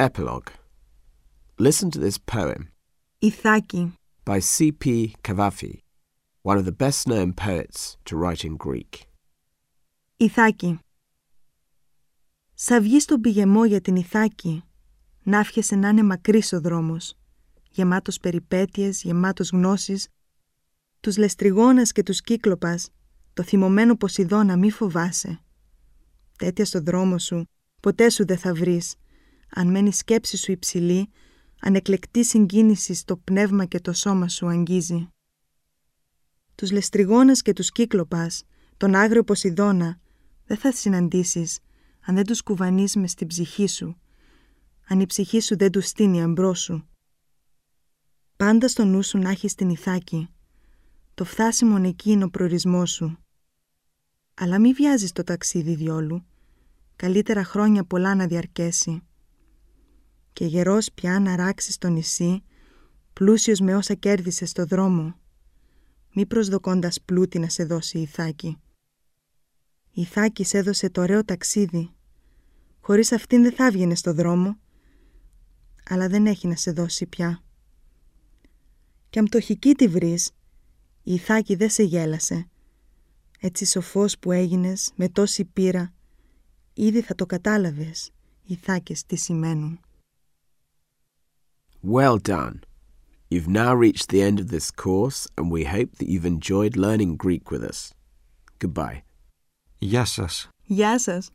Epilogue Listen to this poem Ηθάκη. by C.P. Cavafy, one of the best known poets to write in Greek. Ηθάκη. Σα βγει στον πηγεμό για την Ιθάκη, να εύχεσαι να είναι μακρύς ο δρόμος, γεμάτος περιπέτειες, γεμάτος γνώσεις, τους λεστριγόνας και τους κύκλοπας, το θυμωμένο Ποσειδώνα μη φοβάσαι. Τέτοια στο δρόμο σου, ποτέ σου δεν θα βρεις, αν μένει η σκέψη σου υψηλή, αν εκλεκτή συγκίνηση στο πνεύμα και το σώμα σου αγγίζει. Τους λεστριγόνας και τους κύκλοπας, τον άγριο Ποσειδώνα, δεν θα συναντήσεις αν δεν τους κουβανείς μες στην ψυχή σου, αν η ψυχή σου δεν τους στείνει εμπρό σου. Πάντα στο νου σου να έχεις την Ιθάκη, το φτάσιμον εκεί είναι ο προορισμός σου. Αλλά μη βιάζεις το ταξίδι διόλου, καλύτερα χρόνια πολλά να διαρκέσει. Και γερός πια να ράξεις στο νησί, πλούσιος με όσα κέρδισες στο δρόμο, μη προσδοκώντας πλούτη να σε δώσει η Ιθάκη. Η Ιθάκη σε έδωσε το ωραίο ταξίδι. Χωρίς αυτήν δεν θα έβγαινε στο δρόμο, αλλά δεν έχει να σε δώσει πια. Κι αν το χική τη βρεις, η Ιθάκη δεν σε γέλασε. Έτσι σοφός που έγινες με τόση πείρα, ήδη θα το κατάλαβες οι Ιθάκες τι σημαίνουν. Well done! You've now reached the end of this course, and we hope that you've enjoyed learning Greek with us. Goodbye. Γεια σας. Γεια σας!